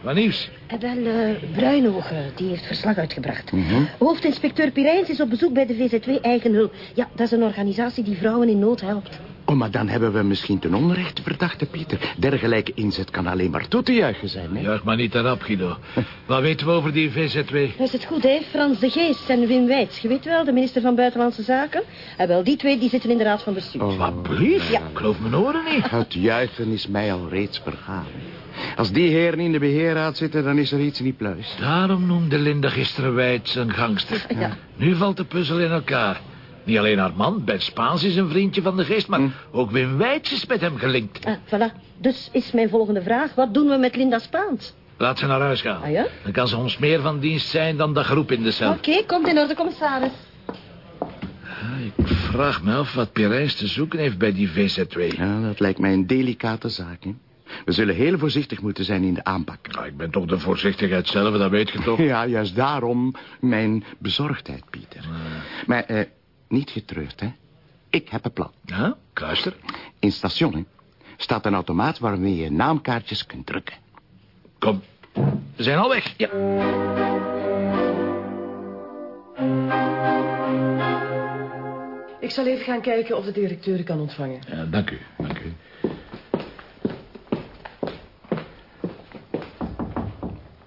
wat nieuws? Wel, uh, Bruinogen, die heeft verslag uitgebracht. Mhm. Hoofdinspecteur Pirijns is op bezoek bij de VZ2 Eigen Hulp. Ja, dat is een organisatie die vrouwen in nood helpt. Oh, maar dan hebben we misschien ten onrechte verdachte Pieter. Dergelijke inzet kan alleen maar toe te juichen zijn, hè? Juich maar niet daarop, Guido. Wat weten we over die VZ2? Is het goed, hè? Frans de Geest en Wim Wijts. Je weet wel, de minister van Buitenlandse Zaken. En wel, die twee die zitten in de raad van bestuur. Oh. Wat blief? Ja. Ik geloof mijn oren niet. Het juichen is mij al reeds vergaan. Als die heren in de beheerraad zitten, dan is er iets niet pluis. Daarom noemde Linda gisteren Wijts een gangster. Ja. Nu valt de puzzel in elkaar. Niet alleen haar man, Ben Spaans is een vriendje van de geest... maar ook Wim is met hem gelinkt. Ah, voilà. Dus is mijn volgende vraag, wat doen we met Linda Spaans? Laat ze naar huis gaan. Ah ja? Dan kan ze ons meer van dienst zijn dan dat geroep in de cel. Oké, komt in orde, commissaris. Ik vraag me af wat Pirijns te zoeken heeft bij die VZ2. Ja, dat lijkt mij een delicate zaak, hè? We zullen heel voorzichtig moeten zijn in de aanpak. Nou, ik ben toch de voorzichtigheid zelf, dat weet je toch? Ja, juist daarom mijn bezorgdheid, Pieter. Maar eh, niet getreurd, hè? Ik heb een plan. Ja, luister. In stationen staat een automaat waarmee je naamkaartjes kunt drukken. Kom, we zijn al weg. Ja. Ik zal even gaan kijken of de directeur u kan ontvangen. ja dank u, dank u.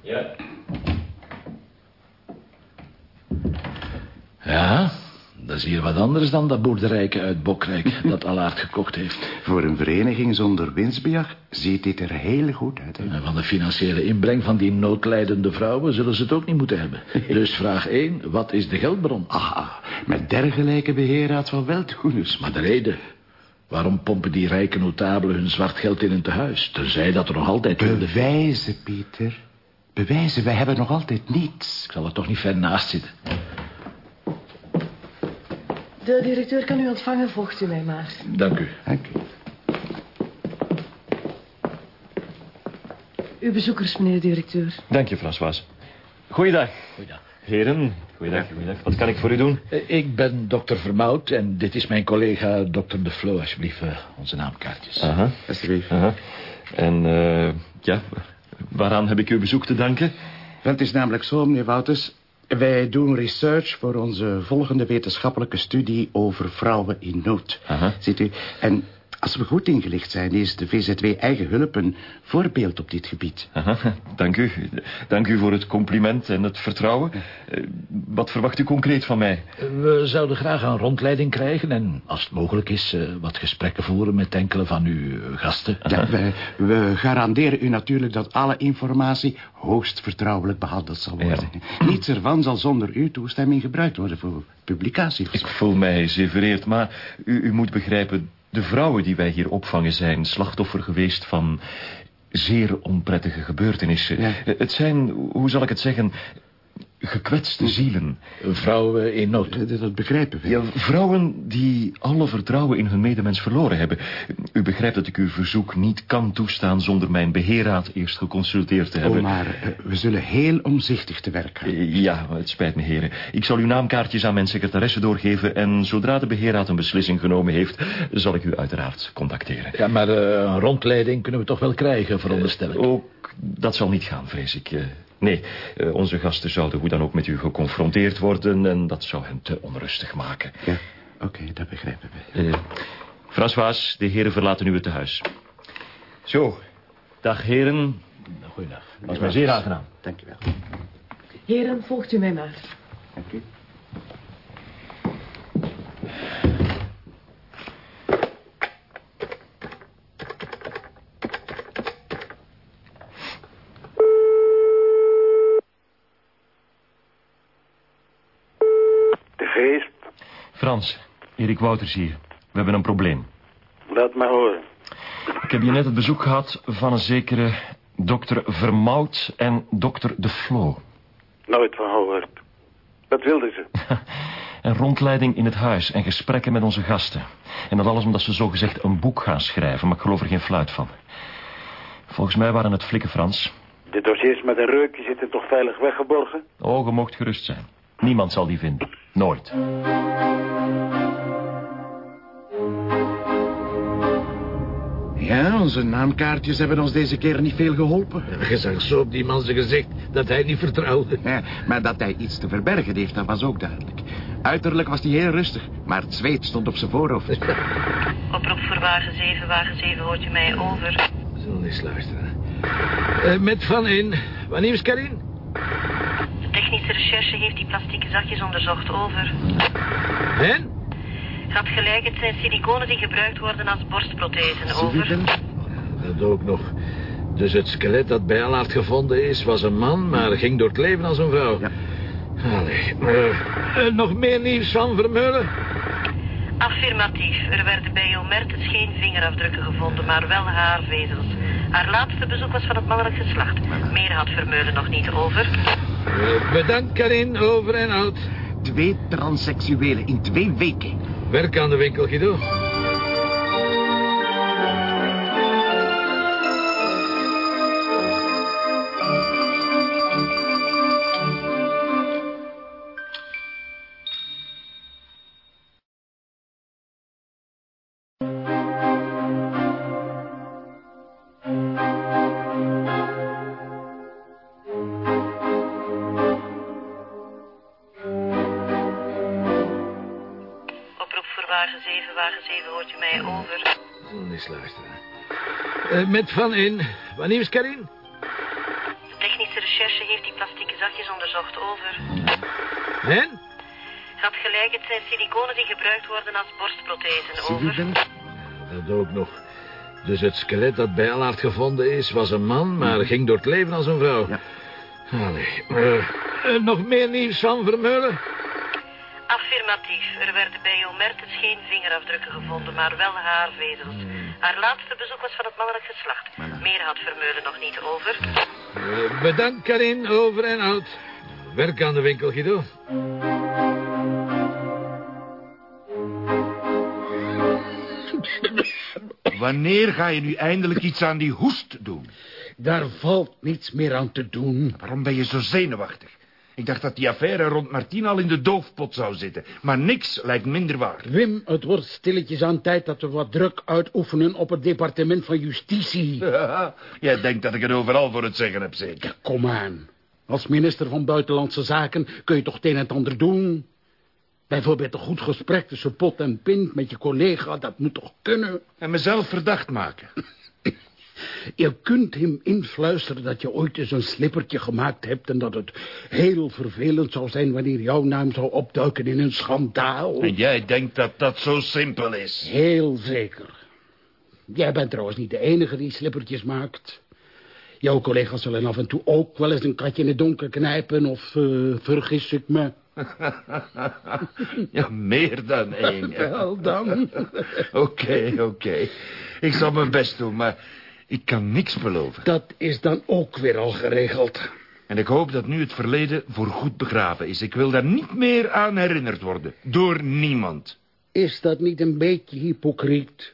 Ja. Ja, dat is hier wat anders dan dat boerderijke uit Bokrijk... dat Allaard gekocht heeft. Voor een vereniging zonder winstbejag ziet dit er heel goed uit, hè? En van de financiële inbreng van die noodlijdende vrouwen... zullen ze het ook niet moeten hebben. Dus vraag 1, wat is de geldbron? Ah, met dergelijke beheerraad van weldoeners. Maar de reden... Waarom pompen die rijke notabelen hun zwart geld in een tehuis? Tenzij dat er nog altijd... Bewijzen, Pieter. Bewijzen, wij hebben nog altijd niets. Ik zal er toch niet ver naast zitten. De directeur kan u ontvangen, volgt u mij maar. Dank u. Dank u. Uw bezoekers, meneer de directeur. Dank je, François. Goeiedag. Goeiedag. Heren, goeiedag, goeiedag. Wat kan ik voor u doen? Eh, Ik ben dokter Vermout en dit is mijn collega dokter De Flo. Alsjeblieft, eh, onze naamkaartjes. Aha. Alsjeblieft. Aha. En, eh, ja, waaraan heb ik uw bezoek te danken? Wel, het is namelijk zo, meneer Wouters. Wij doen research voor onze volgende wetenschappelijke studie over vrouwen in nood. Aha. Ziet u? En als we goed ingelicht zijn, is de VZW Eigen Hulp een voorbeeld op dit gebied. Aha, dank u. Dank u voor het compliment en het vertrouwen. Eh, Wat verwacht u concreet van mij? We zouden graag een rondleiding krijgen... en als het mogelijk is, eh, wat gesprekken voeren met enkele van uw eh, gasten. Ja, we, we garanderen u natuurlijk dat alle informatie hoogst vertrouwelijk behandeld zal worden. Niets ervan zal zonder uw toestemming gebruikt worden voor publicatie. Ik voel mij zeer vereerd, maar u, u moet begrijpen... de vrouwen die wij hier opvangen zijn slachtoffer geweest van... zeer onprettige gebeurtenissen. Ja. Eh, Het zijn, hoe zal ik het zeggen... gekwetste zielen. Vrouwen in nood. Dat, dat begrijpen we. Ja, vrouwen die alle vertrouwen in hun medemens verloren hebben. U begrijpt dat ik uw verzoek niet kan toestaan... zonder mijn beheerraad eerst geconsulteerd te hebben. Oh, maar eh, we zullen heel omzichtig te werk gaan. Eh, Ja, het spijt me, heren. Ik zal uw naamkaartjes aan mijn secretaresse doorgeven... en zodra de beheerraad een beslissing genomen heeft... zal ik u uiteraard contacteren. Ja, maar eh, een rondleiding kunnen we toch wel krijgen, veronderstel ik. Ook dat zal niet gaan, vrees ik. Nee, eh, onze gasten zouden hoe dan ook met u geconfronteerd worden... en dat zou hen te onrustig maken. Ja, oké, dat begrijpen we. Eh, François, de heren verlaten nu het tehuis. Zo, dag heren. Goeiedag. Was mij zeer aangenaam. Dank u wel. Heren, volgt u mij maar. Dank u. De geest, Frans, Erik Wouters hier. We hebben een probleem. laat maar horen. Ik heb hier net het bezoek gehad van een zekere dokter Vermout en dokter De Flo. Nooit van gehoord. Wat wilden ze? Een rondleiding in het huis en gesprekken met onze gasten. En dat alles omdat ze zogezegd een boek gaan schrijven, maar ik geloof er geen fluit van. Volgens mij waren het flikken, Frans. De dossiers met een reukje zitten toch veilig weggeborgen? Oh, je mocht gerust zijn. Niemand zal die vinden. Nooit. Ja, onze naamkaartjes hebben ons deze keer niet veel geholpen. Je zag zo op die man zijn gezicht dat hij niet vertrouwde. Ja, maar dat hij iets te verbergen heeft, dat was ook duidelijk. Uiterlijk was hij heel rustig, maar het zweet stond op zijn voorhoofd. Oproep voor wagen 7, wagen 7, hoort u mij over? Zullen eens luisteren. Eh, met Van In. Wanneer is Karin? De technische recherche heeft die plastieke zakjes onderzocht, over. En? Gaat gelijk, het zijn siliconen die gebruikt worden als borstprothesen, over. Dat ook nog. Dus het skelet dat bij Allard gevonden is, was een man, maar ging door het leven als een vrouw. Ja. Allee. eh, nog meer nieuws van Vermeulen? Affirmatief. Er werden bij Jo Mertens geen vingerafdrukken gevonden, maar wel haarvezels. Haar laatste bezoek was van het mannelijk geslacht. Meer had Vermeulen nog niet over. Eh, bedankt, Karin. Over en out. Twee transseksuelen in twee weken. Werk aan de winkel, Guido. Wagen 7, wagen 7 hoort u mij over. Zullen eens luisteren. Eh, met Van In. Wanneer is Karin? De technische recherche heeft die plastieke zakjes onderzocht, over. En? Had gelijk, het zijn siliconen die gebruikt worden als borstprothesen, Zie je over. dat? Dat ook nog. Dus het skelet dat bij Allard gevonden is, was een man, maar ging door het leven als een vrouw. Ja. Allee. eh, eh, nog meer nieuws van Vermeulen? Affirmatief. Er werden bij Jo Mertens geen vingerafdrukken gevonden, maar wel haarvezels. Haar laatste bezoek was van het mannelijk geslacht. Meer had Vermeulen nog niet over. Eh, bedankt, Karin. Over en out. Werk aan de winkel, Guido. Wanneer ga je nu eindelijk iets aan die hoest doen? Daar valt niets meer aan te doen. Waarom ben je zo zenuwachtig? Ik dacht dat die affaire rond Martien al in de doofpot zou zitten. Maar niks lijkt minder waar. Wim, het wordt stilletjes aan tijd dat we wat druk uitoefenen op het departement van justitie. Jij denkt dat ik het overal voor het zeggen heb, zeker? Kom aan. Als minister van Buitenlandse Zaken kun je toch het een en het ander doen? Bijvoorbeeld een goed gesprek tussen pot en pint met je collega, dat moet toch kunnen? En mezelf verdacht maken. Je kunt hem influisteren dat je ooit eens een slippertje gemaakt hebt... en dat het heel vervelend zou zijn wanneer jouw naam zou opduiken in een schandaal. En jij denkt dat dat zo simpel is? Heel zeker. Jij bent trouwens niet de enige die slippertjes maakt. Jouw collega's zullen af en toe ook wel eens een katje in het donker knijpen... of eh, vergis ik me? ja, meer dan één. Wel dan. Oké, oké. Ik zal mijn best doen, maar ik kan niks beloven. Dat is dan ook weer al geregeld. En ik hoop dat nu het verleden voorgoed begraven is. Ik wil daar niet meer aan herinnerd worden. Door niemand. Is dat niet een beetje hypocriet?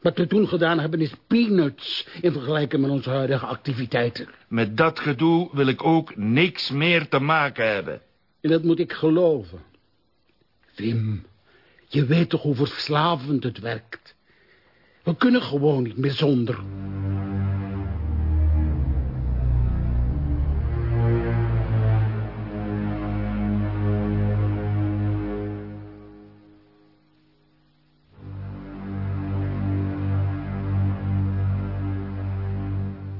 Wat we toen gedaan hebben is peanuts... in vergelijking met onze huidige activiteiten. Met dat gedoe wil ik ook niks meer te maken hebben. En dat moet ik geloven. Wim, je weet toch hoe verslavend het werkt. We kunnen gewoon niet meer zonder.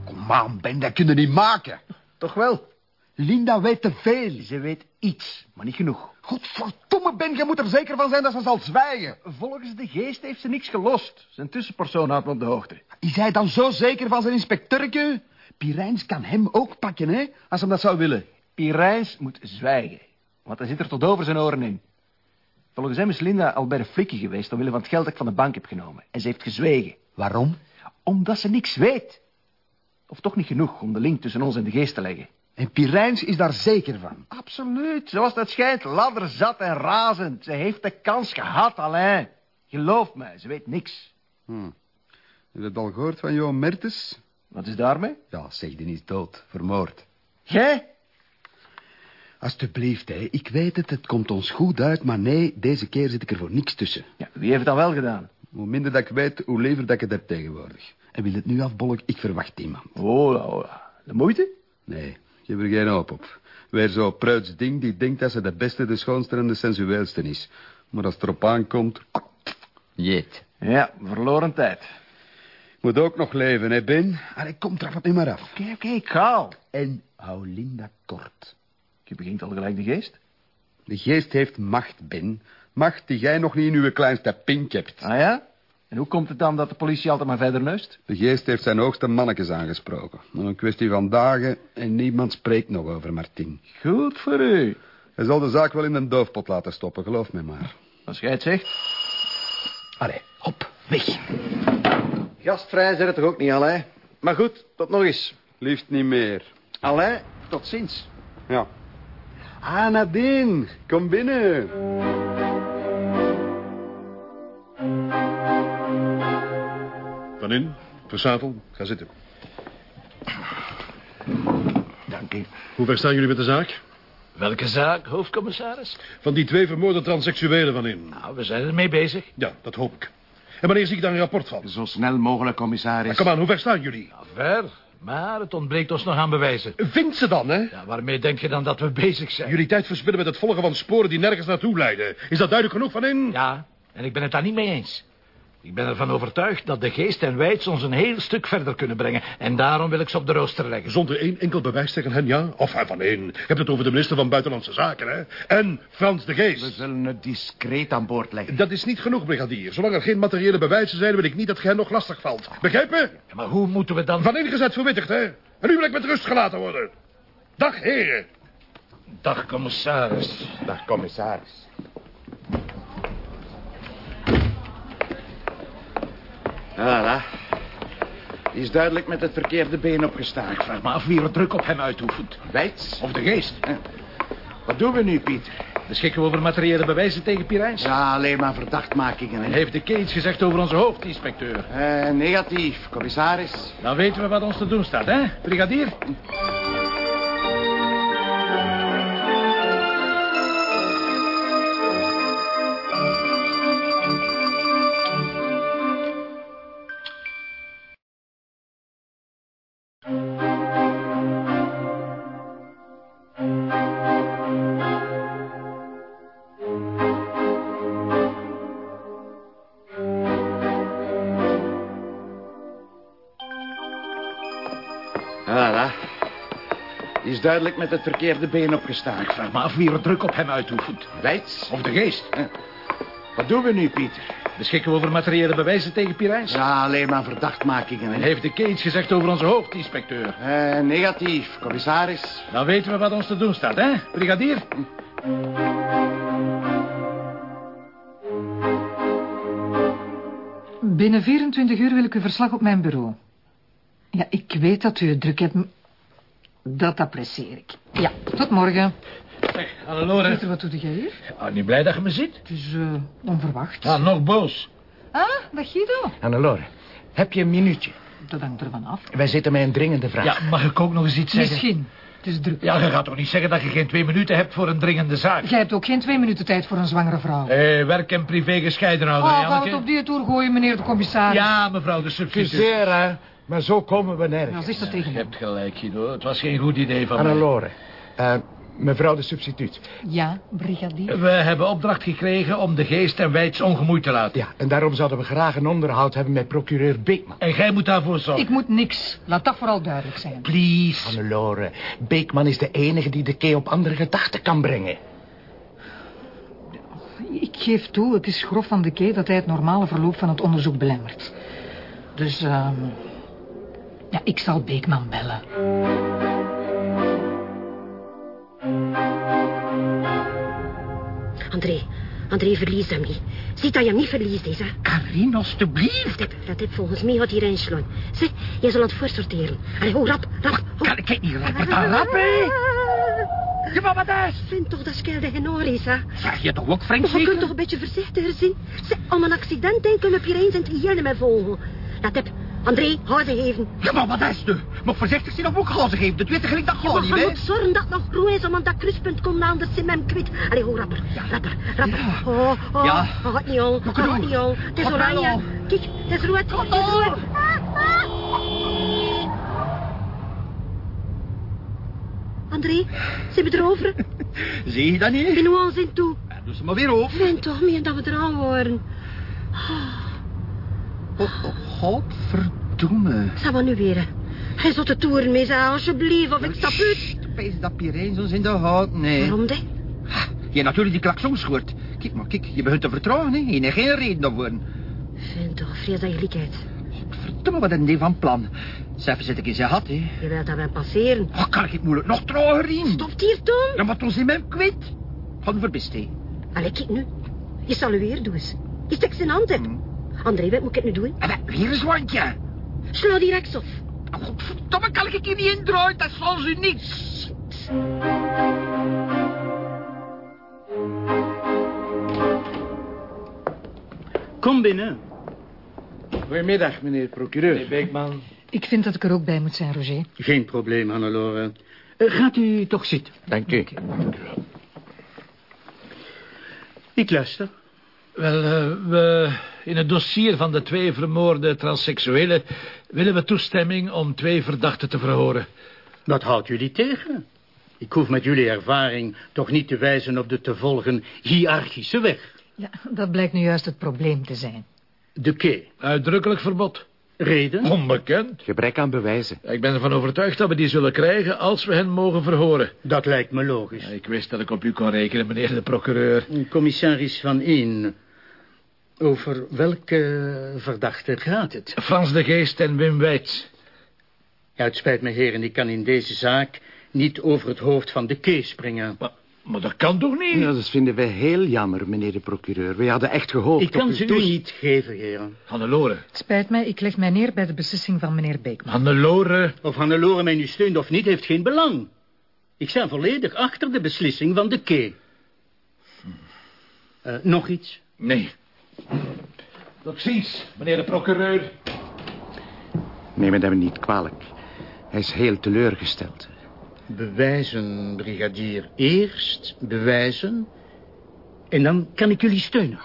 Kom aan, Ben, dat kunnen niet maken. Toch wel? Linda weet te veel. Ze weet iets, maar niet genoeg. Godverdomme, Ben, je moet er zeker van zijn dat ze zal zwijgen. Volgens de geest heeft ze niks gelost. Zijn tussenpersoon houdt me op de hoogte. Is hij dan zo zeker van zijn inspecteurke? Pirijns kan hem ook pakken, hè, als hem dat zou willen. Pirijns moet zwijgen, want hij zit er tot over zijn oren in. Volgens hem is Linda al bij de flikken geweest... omwille van het geld dat ik van de bank heb genomen. En ze heeft gezwegen. Waarom? Omdat ze niks weet. Of toch niet genoeg om de link tussen ons en de geest te leggen. En Pirijns is daar zeker van. Absoluut, zoals dat schijnt. Ladderzat en razend. Ze heeft de kans gehad, Alain. Geloof me, ze weet niks. Hm. Heb je het al gehoord van Johan Mertens? Wat is daarmee? Ja, zeg, die is dood. Vermoord. Jij? Alsjeblieft, hè. Ik weet het, het komt ons goed uit, maar nee, deze keer zit ik er voor niks tussen. Ja, wie heeft het dan wel gedaan? Hoe minder dat ik weet, hoe liever dat ik het heb tegenwoordig. En wil het nu afbolk, ik verwacht iemand. Oh, oh, de moeite? Nee, geef er geen hoop op. Weer zo'n pruits ding die denkt dat ze de beste, de schoonste en de sensueelste is. Maar als het erop aankomt... Jeet. Ja, verloren tijd. Moet ook nog leven, hè, Ben? Allee, kom, trap het nu maar af. Oké, oké, ik ga al. En hou Linda kort. Je begint al gelijk de geest. De geest heeft macht, Ben. Macht die jij nog niet in uw kleinste pink hebt. Ah ja? En hoe komt het dan dat de politie altijd maar verder neust? De geest heeft zijn hoogste mannetjes aangesproken. Nog een kwestie van dagen en niemand spreekt nog over Martin. Goed voor u. Hij zal de zaak wel in een doofpot laten stoppen, geloof me maar. Als jij het zegt. Allee, op, weg. Gastvrij zijn het toch ook niet, Alain? Maar goed, tot nog eens. Liefst niet meer. Alain, tot ziens. Ja. Ah, Nadine, kom binnen. In, verzadel, ga zitten. Dank u. Hoe ver staan jullie met de zaak? Welke zaak, hoofdcommissaris? Van die twee vermoorde transseksuelen van in. Nou, we zijn ermee bezig. Ja, dat hoop ik. En wanneer zie ik daar een rapport van? Zo snel mogelijk, commissaris. Kom aan, hoe ver staan jullie? Ver, maar het ontbreekt ons nog aan bewijzen. Vind ze dan, hè? Ja, waarmee denk je dan dat we bezig zijn? Jullie tijd verspillen met het volgen van sporen die nergens naartoe leiden. Is dat duidelijk genoeg van in? Ja, en ik ben het daar niet mee eens. Ik ben ervan overtuigd dat de geest en wijds ons een heel stuk verder kunnen brengen. En daarom wil ik ze op de rooster leggen. Zonder één enkel bewijs tegen hen, ja? Of hij van één. Je hebt het over de minister van Buitenlandse Zaken, hè? En Frans de Geest. We zullen het discreet aan boord leggen. Dat is niet genoeg, brigadier. Zolang er geen materiële bewijzen zijn, wil ik niet dat gij nog lastig valt. Begrijpen? Ja, maar hoe moeten we dan... Van ingezet verwittigd, hè? En nu wil ik met rust gelaten worden. Dag, heren. Dag, commissaris. Dag, commissaris. Voilà. Die is duidelijk met het verkeerde been opgestaan. Ik vraag me af wie er druk op hem uitoefent. Wijts? Of de geest. Wat doen we nu, Pieter? Beschikken we over materiële bewijzen tegen Pirijns? Ja, alleen maar verdachtmakingen. Hè? Heeft de K iets gezegd over onze hoofdinspecteur? Eh, negatief, commissaris. Dan weten we wat ons te doen staat, hè, brigadier? Is duidelijk met het verkeerde been opgestaan. Ik vraag me af wie er druk op hem uitoefent. Wijts? Of de geest. Wat doen we nu, Pieter? Beschikken we over materiële bewijzen tegen Pirijns? Ja, alleen maar verdachtmakingen. Heeft de K iets gezegd over onze hoofdinspecteur? Eh, negatief, commissaris. Dan weten we wat ons te doen staat, hè, brigadier? Binnen 24 uur wil ik uw verslag op mijn bureau. Ja, ik weet dat u het druk hebt. Dat apprecieer ik. Ja, tot morgen. Zeg, Hannelore. Peter, wat doe jij hier? Ah, niet blij dat je me ziet? Het is eh, onverwacht. Ja, nog boos. Ah, dag Guido. Hannelore, heb je een minuutje? Dat hangt ervan af. Wij zitten met een dringende vraag. Ja, mag ik ook nog eens iets zeggen? Misschien. Het is druk. Ja, je gaat toch niet zeggen dat je geen twee minuten hebt voor een dringende zaak? Jij hebt ook geen twee minuten tijd voor een zwangere vrouw. Eh, werk en privé gescheiden houden, Oh, Janneke? het op die toer gooien, meneer de commissaris? Ja, mevrouw de substituut. Excuseer, maar zo komen we nergens. Nou, zeg dat tegen Je hebt gelijk, Guido. Het was geen goed idee van mij. Hannelore, eh, mevrouw de substituut. Ja, brigadier. We hebben opdracht gekregen om de geest en wijds ongemoeid te laten. Ja, en daarom zouden we graag een onderhoud hebben met procureur Beekman. En jij moet daarvoor zorgen. Ik moet niks. Laat dat vooral duidelijk zijn. Please. Hannelore, Beekman is de enige die de kee op andere gedachten kan brengen. Ik geef toe, het is grof van de kee dat hij het normale verloop van het onderzoek belemmert. Dus, ehm ja, ik zal Beekman bellen. André, André, verlies hem niet. Ziet dat je hem niet verliest is, hè? Karin, alstublieft. Dat heb, dat heb volgens mij gaat hij erin slaan. Zeg, jij zal het voorsorteren. Allee, ho, rap, rap. Ho. Kan ik niet rapper dan rap, hè? Maar wat is? Vind toch dat Skelde genoor is, hè? Zeg je toch ook Frank Maar je kunt toch een beetje voorzichtiger zijn? Zeg, om een accident denken we hier eens in het geheel met volgen. Dat heb... André, hou ze even. Ja, maar wat is nu? Moet voorzichtig zijn of ook gazen geven. Dat weet ik gelijk dat Ja, gewoon niet, je hè? moet zorgen dat het nog groen is om aan dat kruispunt komt, anders zijn hem kwijt. Allee, ho, rapper, rapper, rapper. Oh, oh, Ja. oh, gaat niet al, Wat gaat niet al. Het is oranje. Kijk, het is rood, het is rood. André, zijn we erover? Zie je dat niet? In hoe zijn toe? Ja, doe ze maar weer op. Vind toch meer dat we eraan waren. Oh, oh, godverdomme. Zeg maar nu weer. Hij zult de toeren mee zijn, alsjeblieft, of ik stap uit. Wees dat Pirijn ons in de hout, nee. Waarom dit? Je hebt natuurlijk die klaksons gehoord. Kijk maar, kijk, je begint te vertrouwen, hè. Je hebt geen reden daarvoor. Vind toch, vrees dat je gelijkheid. Verdomme, wat een die van plan. Zelf zit ik in zijn had, hè. Je wilt dat wij passeren. Oh, kan ik het moeilijk nog trouwen, Rien? Stopt hier, Tom. Dan wat ons in mijn kwijt. Gaan we verbist, hè. Allee, kijk nu. Je salueert, doe eens. Je steekt zijn hand in. André, wat moet ik nu doen? Ah, Hier is wandje. Sla die rechtsaf. Godverdomme, kan ik hier niet indraaien? Dat zal ze niet. Kom binnen. Goedemiddag, meneer de procureur. Meneer Beekman. Ik vind dat ik er ook bij moet zijn, Roger. Geen probleem, Hannelore. Eh, gaat u toch zitten. Dank u. Ik luister. Wel, eh, we, in het dossier van de twee vermoorde transseksuelen... willen we toestemming om twee verdachten te verhoren. Wat houdt jullie tegen? Ik hoef met jullie ervaring toch niet te wijzen op de te volgen hiërarchische weg. Ja, dat blijkt nu juist het probleem te zijn. De K. Uitdrukkelijk verbod. Reden? Onbekend. Gebrek aan bewijzen. Ik ben ervan overtuigd dat we die zullen krijgen als we hen mogen verhoren. Dat lijkt me logisch. Ik wist dat ik op u kon rekenen, meneer de procureur. Commissaris Van Een. Over welke verdachte gaat het? Frans de Geest en Wim Weits. Ja, het spijt me, heren, ik kan in deze zaak niet over het hoofd van de K springen. Maar, maar dat kan toch niet? Ja, dat vinden wij heel jammer, meneer de procureur. We hadden echt gehoopt Ik kan op ze u niet geven, heren. Hannelore. Het spijt mij, ik leg mij neer bij de beslissing van meneer Beekman. Hannelore. Of Hannelore mij nu steunt of niet, heeft geen belang. Ik sta volledig achter de beslissing van de K. Eh, nog iets? Nee. Tot ziens, meneer de procureur. Neem me dat niet kwalijk. Hij is heel teleurgesteld. Bewijzen, brigadier. Eerst bewijzen. En dan kan ik jullie steunen.